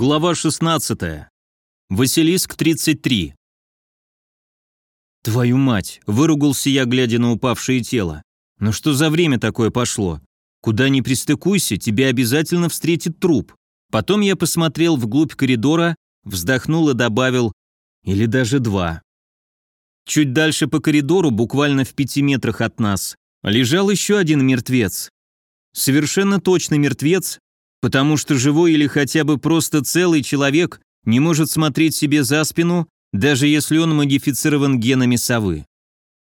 Глава 16. Василиск 33. Твою мать, выругался я, глядя на упавшее тело. Ну что за время такое пошло? Куда ни пристыкуйся, тебя обязательно встретит труп. Потом я посмотрел вглубь коридора, вздохнул и добавил или даже два. Чуть дальше по коридору, буквально в пяти метрах от нас, лежал еще один мертвец. Совершенно точно мертвец, потому что живой или хотя бы просто целый человек не может смотреть себе за спину, даже если он модифицирован генами совы.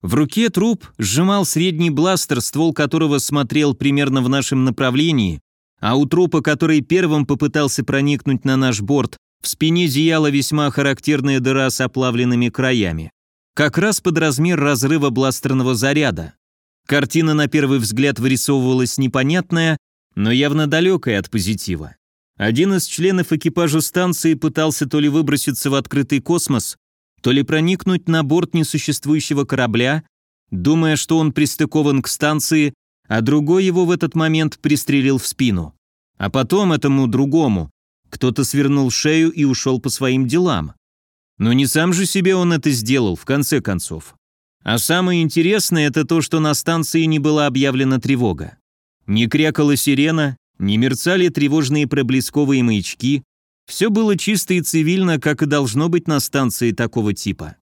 В руке труп сжимал средний бластер, ствол которого смотрел примерно в нашем направлении, а у трупа, который первым попытался проникнуть на наш борт, в спине зияла весьма характерная дыра с оплавленными краями. Как раз под размер разрыва бластерного заряда. Картина на первый взгляд вырисовывалась непонятная, но явно далекая от позитива. Один из членов экипажа станции пытался то ли выброситься в открытый космос, то ли проникнуть на борт несуществующего корабля, думая, что он пристыкован к станции, а другой его в этот момент пристрелил в спину. А потом этому другому кто-то свернул шею и ушел по своим делам. Но не сам же себе он это сделал, в конце концов. А самое интересное это то, что на станции не была объявлена тревога. Не крякала сирена, не мерцали тревожные проблесковые маячки. Все было чисто и цивильно, как и должно быть на станции такого типа.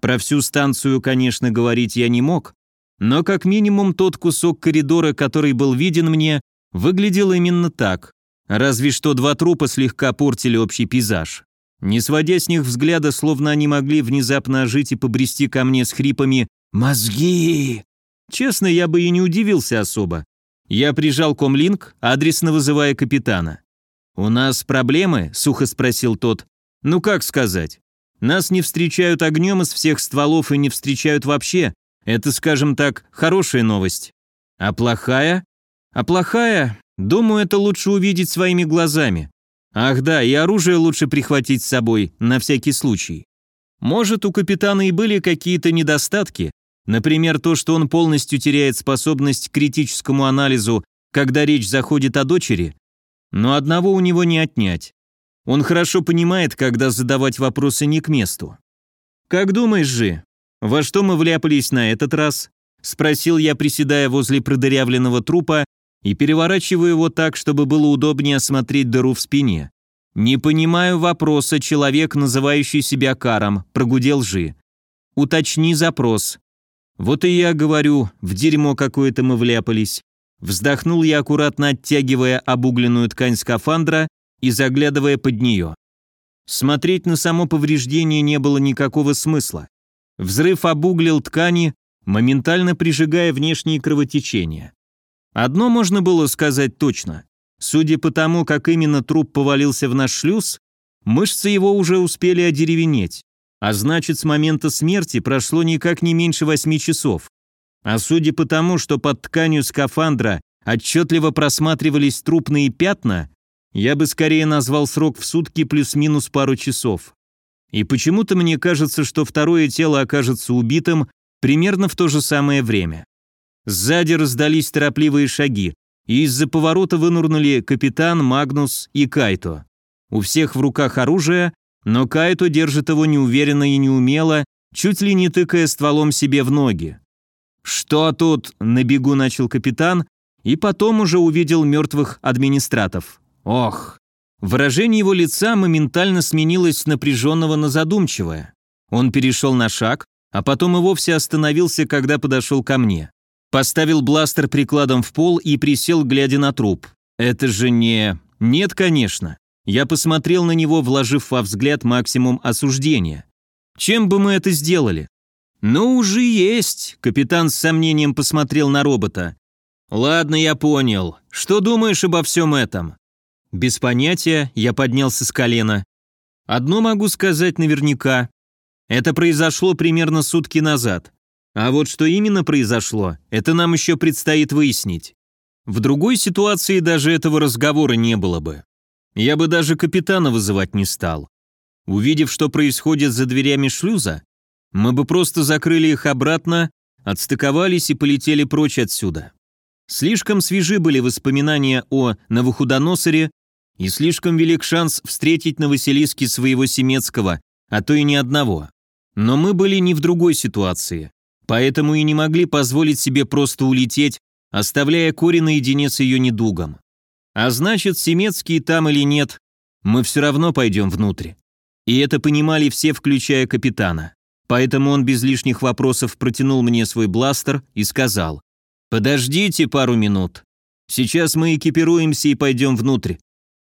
Про всю станцию, конечно, говорить я не мог, но как минимум тот кусок коридора, который был виден мне, выглядел именно так. Разве что два трупа слегка портили общий пейзаж. Не сводя с них взгляда, словно они могли внезапно ожить и побрести ко мне с хрипами «Мозги!». Честно, я бы и не удивился особо. Я прижал комлинк, адресно вызывая капитана. «У нас проблемы?» – сухо спросил тот. «Ну как сказать? Нас не встречают огнем из всех стволов и не встречают вообще. Это, скажем так, хорошая новость. А плохая? А плохая? Думаю, это лучше увидеть своими глазами. Ах да, и оружие лучше прихватить с собой, на всякий случай. Может, у капитана и были какие-то недостатки, Например, то, что он полностью теряет способность к критическому анализу, когда речь заходит о дочери, но одного у него не отнять. Он хорошо понимает, когда задавать вопросы не к месту. «Как думаешь же, во что мы вляпались на этот раз?» – спросил я, приседая возле продырявленного трупа и переворачивая его так, чтобы было удобнее осмотреть дыру в спине. «Не понимаю вопроса, человек, называющий себя Каром», – прогудел Жи. «Уточни запрос. Вот и я говорю, в дерьмо какое-то мы вляпались. Вздохнул я, аккуратно оттягивая обугленную ткань скафандра и заглядывая под нее. Смотреть на само повреждение не было никакого смысла. Взрыв обуглил ткани, моментально прижигая внешние кровотечения. Одно можно было сказать точно. Судя по тому, как именно труп повалился в наш шлюз, мышцы его уже успели одеревенеть. А значит, с момента смерти прошло никак не меньше восьми часов. А судя по тому, что под тканью скафандра отчетливо просматривались трупные пятна, я бы скорее назвал срок в сутки плюс-минус пару часов. И почему-то мне кажется, что второе тело окажется убитым примерно в то же самое время. Сзади раздались торопливые шаги, и из-за поворота вынурнули капитан, Магнус и Кайто. У всех в руках оружие, но Кайто держит его неуверенно и неумело, чуть ли не тыкая стволом себе в ноги. «Что тут?» – на бегу начал капитан, и потом уже увидел мертвых администратов. «Ох!» Выражение его лица моментально сменилось с напряженного на задумчивое. Он перешел на шаг, а потом и вовсе остановился, когда подошел ко мне. Поставил бластер прикладом в пол и присел, глядя на труп. «Это же не...» «Нет, конечно. Я посмотрел на него, вложив во взгляд максимум осуждения. Чем бы мы это сделали? Ну, уже есть, капитан с сомнением посмотрел на робота. Ладно, я понял. Что думаешь обо всем этом? Без понятия, я поднялся с колена. Одно могу сказать наверняка. Это произошло примерно сутки назад. А вот что именно произошло, это нам еще предстоит выяснить. В другой ситуации даже этого разговора не было бы. Я бы даже капитана вызывать не стал. Увидев, что происходит за дверями шлюза, мы бы просто закрыли их обратно, отстыковались и полетели прочь отсюда. Слишком свежи были воспоминания о Навуходоносоре, и слишком велик шанс встретить на Василиске своего Семецкого, а то и ни одного. Но мы были не в другой ситуации, поэтому и не могли позволить себе просто улететь, оставляя Кори наедине с ее недугом. А значит, Семецкий там или нет, мы все равно пойдем внутрь. И это понимали все, включая капитана. Поэтому он без лишних вопросов протянул мне свой бластер и сказал, «Подождите пару минут. Сейчас мы экипируемся и пойдем внутрь.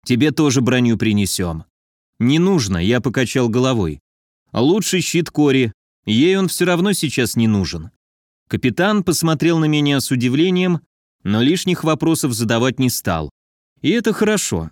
Тебе тоже броню принесем». «Не нужно», я покачал головой. «Лучший щит Кори. Ей он все равно сейчас не нужен». Капитан посмотрел на меня с удивлением, но лишних вопросов задавать не стал. И это хорошо.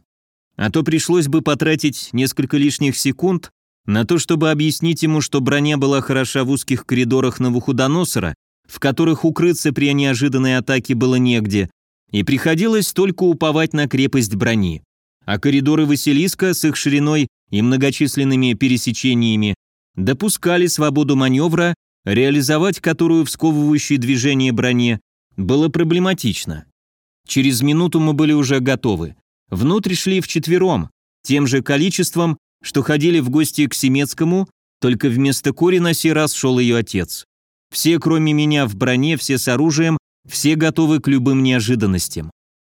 А то пришлось бы потратить несколько лишних секунд на то, чтобы объяснить ему, что броня была хороша в узких коридорах Навуходоносора, в которых укрыться при неожиданной атаке было негде, и приходилось только уповать на крепость брони а коридоры Василиска с их шириной и многочисленными пересечениями допускали свободу маневра, реализовать которую в сковывающей движение броне было проблематично. Через минуту мы были уже готовы. Внутрь шли вчетвером, тем же количеством, что ходили в гости к Семецкому, только вместо Кори на сей раз шел ее отец. Все, кроме меня, в броне, все с оружием, все готовы к любым неожиданностям.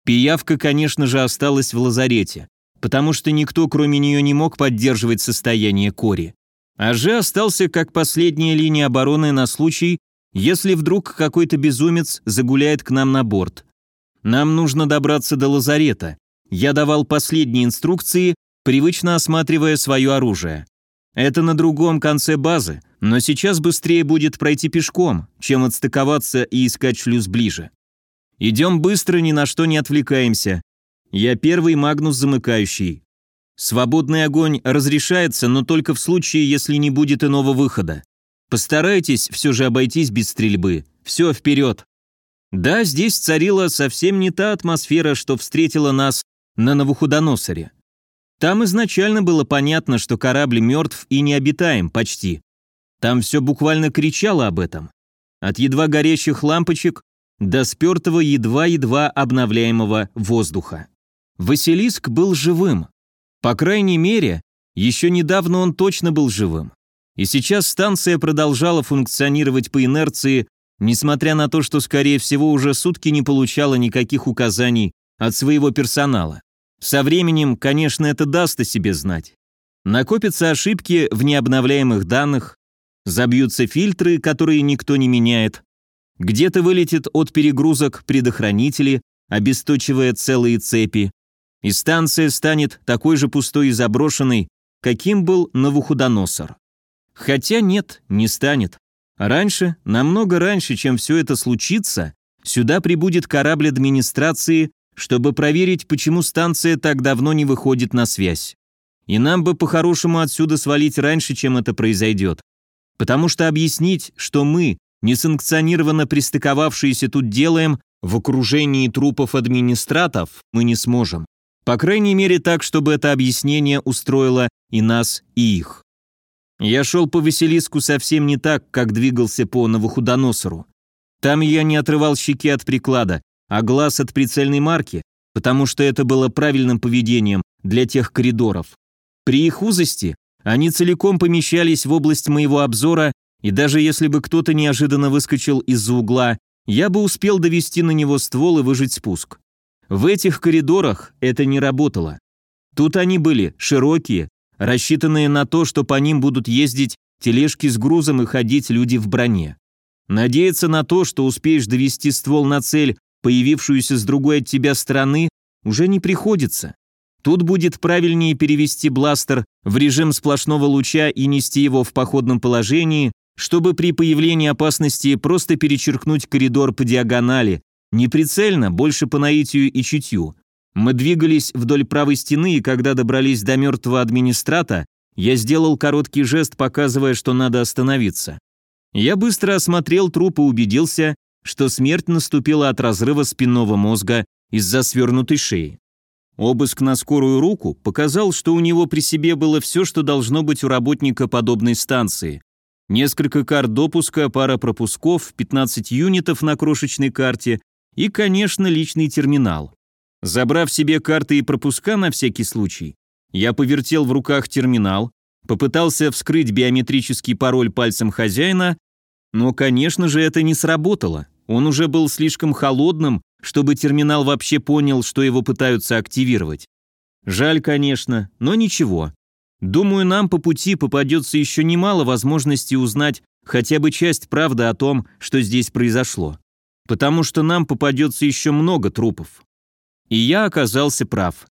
Пиявка, конечно же, осталась в лазарете, потому что никто, кроме нее, не мог поддерживать состояние Кори. А же остался как последняя линия обороны на случай, если вдруг какой-то безумец загуляет к нам на борт. Нам нужно добраться до лазарета. Я давал последние инструкции, привычно осматривая свое оружие. Это на другом конце базы, но сейчас быстрее будет пройти пешком, чем отстыковаться и искать шлюз ближе. Идем быстро, ни на что не отвлекаемся. Я первый Магнус замыкающий. Свободный огонь разрешается, но только в случае, если не будет иного выхода. Постарайтесь все же обойтись без стрельбы. Все, вперед. Да, здесь царила совсем не та атмосфера, что встретила нас на Новохудоносоре. Там изначально было понятно, что корабль мертв и необитаем почти. Там все буквально кричало об этом. От едва горящих лампочек до спертого едва-едва обновляемого воздуха. Василиск был живым. По крайней мере, еще недавно он точно был живым. И сейчас станция продолжала функционировать по инерции, несмотря на то, что, скорее всего, уже сутки не получала никаких указаний от своего персонала. Со временем, конечно, это даст о себе знать. Накопятся ошибки в необновляемых данных, забьются фильтры, которые никто не меняет, где-то вылетит от перегрузок предохранители, обесточивая целые цепи, и станция станет такой же пустой и заброшенной, каким был Навуходоносор. Хотя нет, не станет. Раньше, намного раньше, чем все это случится, сюда прибудет корабль администрации, чтобы проверить, почему станция так давно не выходит на связь. И нам бы по-хорошему отсюда свалить раньше, чем это произойдет. Потому что объяснить, что мы, несанкционированно пристыковавшиеся тут делаем, в окружении трупов администратов мы не сможем. По крайней мере так, чтобы это объяснение устроило и нас, и их. Я шел по Василиску совсем не так, как двигался по Новохудоносору. Там я не отрывал щеки от приклада, а глаз от прицельной марки, потому что это было правильным поведением для тех коридоров. При их узости они целиком помещались в область моего обзора и даже если бы кто-то неожиданно выскочил из-за угла, я бы успел довести на него ствол и выжить спуск. В этих коридорах это не работало. Тут они были широкие, рассчитанные на то, что по ним будут ездить тележки с грузом и ходить люди в броне. Надеяться на то, что успеешь довести ствол на цель, появившуюся с другой от тебя стороны, уже не приходится. Тут будет правильнее перевести бластер в режим сплошного луча и нести его в походном положении, чтобы при появлении опасности просто перечеркнуть коридор по диагонали, не прицельно, больше по наитию и чутью. Мы двигались вдоль правой стены, и когда добрались до мертвого администрата, я сделал короткий жест, показывая, что надо остановиться. Я быстро осмотрел труп и убедился, что смерть наступила от разрыва спинного мозга из-за свернутой шеи. Обыск на скорую руку показал, что у него при себе было все, что должно быть у работника подобной станции. Несколько карт допуска, пара пропусков, 15 юнитов на крошечной карте и, конечно, личный терминал. Забрав себе карты и пропуска на всякий случай, я повертел в руках терминал, попытался вскрыть биометрический пароль пальцем хозяина, но, конечно же, это не сработало. Он уже был слишком холодным, чтобы терминал вообще понял, что его пытаются активировать. Жаль, конечно, но ничего. Думаю, нам по пути попадется еще немало возможностей узнать хотя бы часть правды о том, что здесь произошло. Потому что нам попадется еще много трупов. И я оказался прав.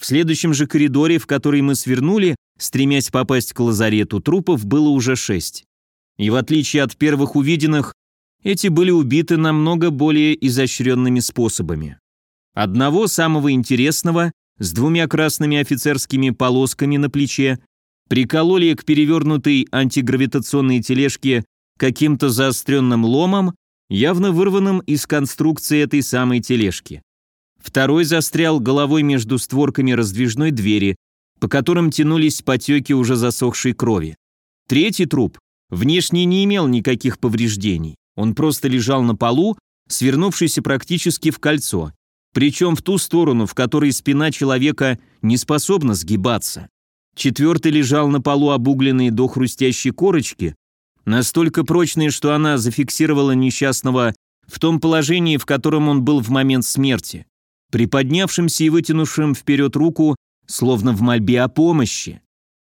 В следующем же коридоре, в который мы свернули, стремясь попасть к лазарету, трупов было уже шесть. И в отличие от первых увиденных, эти были убиты намного более изощренными способами. Одного самого интересного, с двумя красными офицерскими полосками на плече, прикололи к перевернутой антигравитационной тележке каким-то заостренным ломом, явно вырванным из конструкции этой самой тележки. Второй застрял головой между створками раздвижной двери, по которым тянулись потеки уже засохшей крови. Третий труп внешне не имел никаких повреждений. Он просто лежал на полу, свернувшийся практически в кольцо, причем в ту сторону, в которой спина человека не способна сгибаться. Четвертый лежал на полу обугленный до хрустящей корочки, настолько прочной, что она зафиксировала несчастного в том положении, в котором он был в момент смерти приподнявшимся и вытянувшим вперед руку, словно в мольбе о помощи.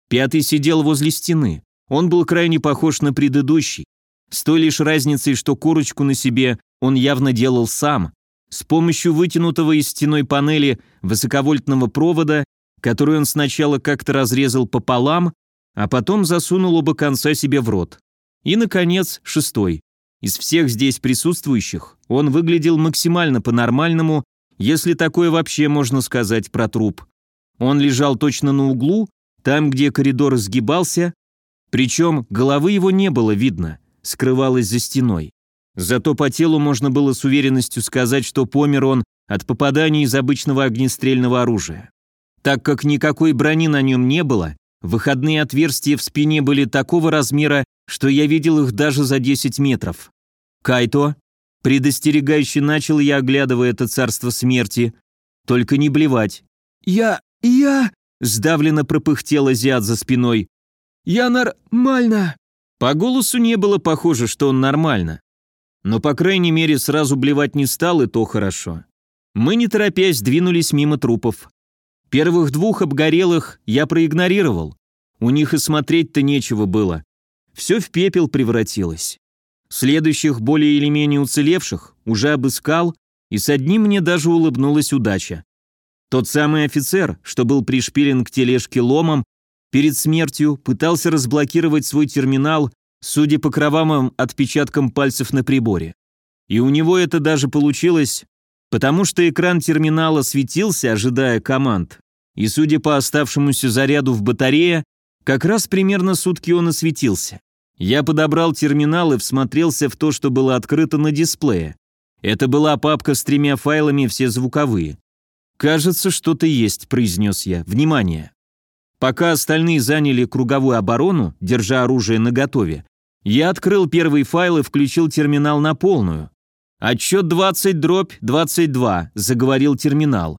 Пятый сидел возле стены. Он был крайне похож на предыдущий, с той лишь разницей, что курочку на себе он явно делал сам, с помощью вытянутого из стеной панели высоковольтного провода, который он сначала как-то разрезал пополам, а потом засунул оба конца себе в рот. И, наконец, шестой. Из всех здесь присутствующих он выглядел максимально по-нормальному если такое вообще можно сказать про труп. Он лежал точно на углу, там, где коридор сгибался, причем головы его не было видно, скрывалась за стеной. Зато по телу можно было с уверенностью сказать, что помер он от попадания из обычного огнестрельного оружия. Так как никакой брони на нем не было, выходные отверстия в спине были такого размера, что я видел их даже за 10 метров. Кайто, Предостерегающе начал я, оглядывая это царство смерти. Только не блевать. «Я... я...» — сдавленно пропыхтел азиат за спиной. «Я нормально...» По голосу не было похоже, что он нормально. Но, по крайней мере, сразу блевать не стал, и то хорошо. Мы, не торопясь, двинулись мимо трупов. Первых двух обгорелых я проигнорировал. У них и смотреть-то нечего было. Все в пепел превратилось. Следующих, более или менее уцелевших, уже обыскал, и с одним мне даже улыбнулась удача. Тот самый офицер, что был пришпилен к тележке ломом, перед смертью пытался разблокировать свой терминал, судя по кровавым отпечаткам пальцев на приборе. И у него это даже получилось, потому что экран терминала светился, ожидая команд. И судя по оставшемуся заряду в батарее, как раз примерно сутки он осветился. Я подобрал терминал и всмотрелся в то, что было открыто на дисплее. Это была папка с тремя файлами, все звуковые. «Кажется, что-то есть», — произнес я. «Внимание!» Пока остальные заняли круговую оборону, держа оружие наготове, я открыл первый файл и включил терминал на полную. «Отчет 20 дробь 22», — заговорил терминал.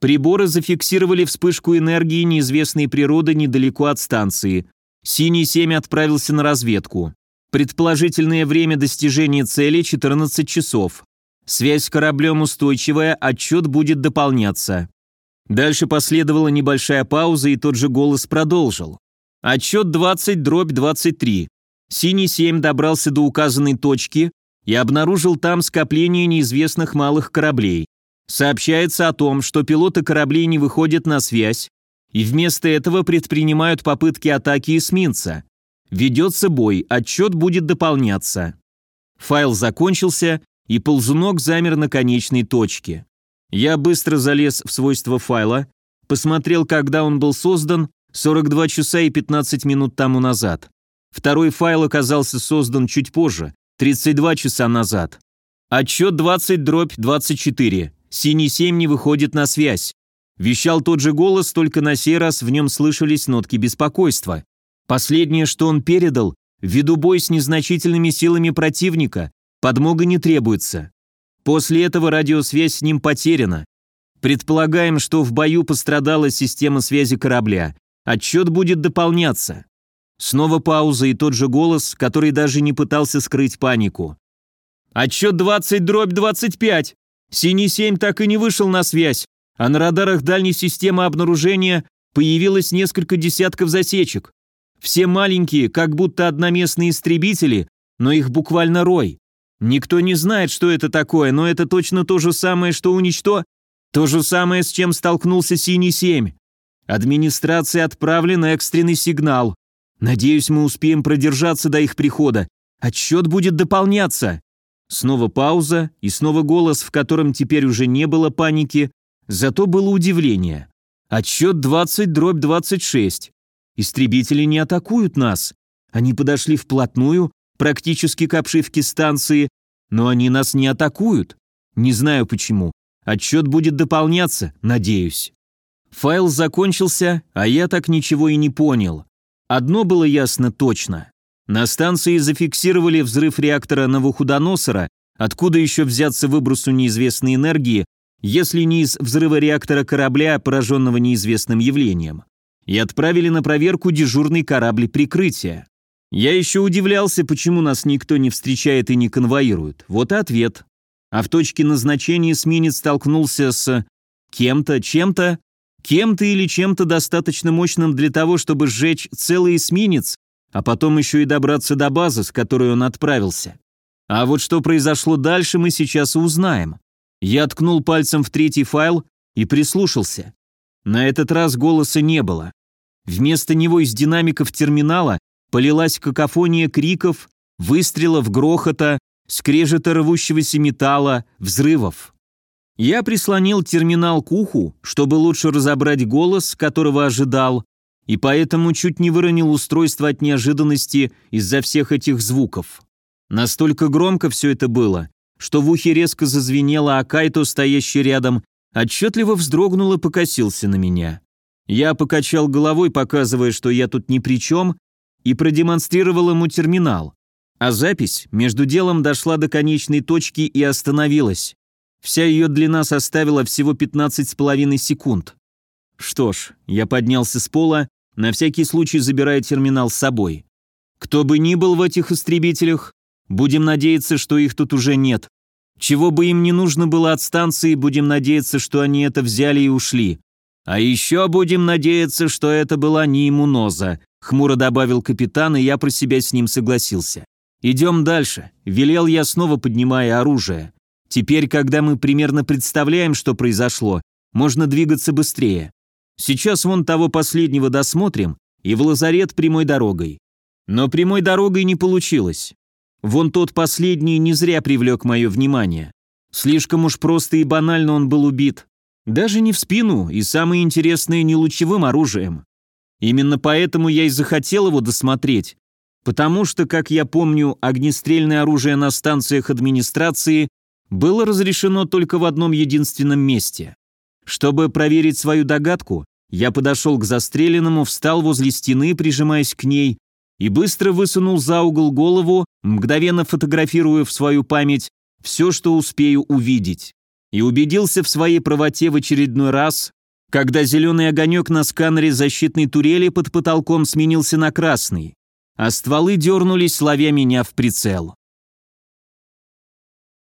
Приборы зафиксировали вспышку энергии неизвестной природы недалеко от станции. Синий 7 отправился на разведку. Предположительное время достижения цели 14 часов. Связь с кораблем устойчивая, отчет будет дополняться. Дальше последовала небольшая пауза, и тот же голос продолжил. Отчет 20 дробь 23. Синий 7 добрался до указанной точки и обнаружил там скопление неизвестных малых кораблей. Сообщается о том, что пилоты кораблей не выходят на связь, и вместо этого предпринимают попытки атаки эсминца. Ведется бой, отчет будет дополняться. Файл закончился, и ползунок замер на конечной точке. Я быстро залез в свойства файла, посмотрел, когда он был создан, 42 часа и 15 минут тому назад. Второй файл оказался создан чуть позже, 32 часа назад. Отчет 20 дробь 24. Синий 7 не выходит на связь. Вещал тот же голос, только на сей раз в нем слышались нотки беспокойства. Последнее, что он передал, ввиду бой с незначительными силами противника, подмога не требуется. После этого радиосвязь с ним потеряна. Предполагаем, что в бою пострадала система связи корабля. Отчет будет дополняться. Снова пауза и тот же голос, который даже не пытался скрыть панику. Отчет 20 дробь 25. Синий 7 так и не вышел на связь, а на радарах дальней системы обнаружения появилось несколько десятков засечек. Все маленькие, как будто одноместные истребители, но их буквально рой. Никто не знает, что это такое, но это точно то же самое, что уничто... То же самое, с чем столкнулся Синий-7. Администрации отправлен экстренный сигнал. Надеюсь, мы успеем продержаться до их прихода. Отчет будет дополняться. Снова пауза и снова голос, в котором теперь уже не было паники, зато было удивление. Отчет 20 дробь 26. Истребители не атакуют нас. Они подошли вплотную, практически к обшивке станции, но они нас не атакуют. Не знаю почему. Отчет будет дополняться, надеюсь. Файл закончился, а я так ничего и не понял. Одно было ясно точно. На станции зафиксировали взрыв реактора Новохудоносора, откуда еще взяться выбросу неизвестной энергии, если не из взрыва реактора корабля, пораженного неизвестным явлением, и отправили на проверку дежурный корабль прикрытия. Я еще удивлялся, почему нас никто не встречает и не конвоирует. Вот и ответ. А в точке назначения эсминец столкнулся с кем-то, чем-то, кем-то или чем-то достаточно мощным для того, чтобы сжечь целый эсминец, а потом еще и добраться до базы, с которой он отправился. А вот что произошло дальше, мы сейчас узнаем. Я ткнул пальцем в третий файл и прислушался. На этот раз голоса не было. Вместо него из динамиков терминала полилась какофония криков, выстрелов, грохота, скрежета рвущегося металла, взрывов. Я прислонил терминал к уху, чтобы лучше разобрать голос, которого ожидал, и поэтому чуть не выронил устройство от неожиданности из-за всех этих звуков. Настолько громко все это было, что в ухе резко зазвенело, а Кайто, стоящий рядом, отчетливо вздрогнул и покосился на меня. Я покачал головой, показывая, что я тут ни при чем, и продемонстрировал ему терминал. А запись между делом дошла до конечной точки и остановилась. Вся ее длина составила всего 15,5 секунд. Что ж, я поднялся с пола, на всякий случай забирая терминал с собой. Кто бы ни был в этих истребителях, Будем надеяться, что их тут уже нет. Чего бы им не нужно было от станции, будем надеяться, что они это взяли и ушли. А еще будем надеяться, что это была не иммуноза», — хмуро добавил капитан, и я про себя с ним согласился. «Идем дальше», — велел я, снова поднимая оружие. «Теперь, когда мы примерно представляем, что произошло, можно двигаться быстрее. Сейчас вон того последнего досмотрим и в лазарет прямой дорогой». Но прямой дорогой не получилось. Вон тот последний не зря привлек мое внимание. Слишком уж просто и банально он был убит. Даже не в спину, и самое интересное, не лучевым оружием. Именно поэтому я и захотел его досмотреть. Потому что, как я помню, огнестрельное оружие на станциях администрации было разрешено только в одном единственном месте. Чтобы проверить свою догадку, я подошел к застреленному, встал возле стены, прижимаясь к ней, и быстро высунул за угол голову, мгновенно фотографируя в свою память все, что успею увидеть. И убедился в своей правоте в очередной раз, когда зеленый огонек на сканере защитной турели под потолком сменился на красный, а стволы дернулись, ловя меня в прицел.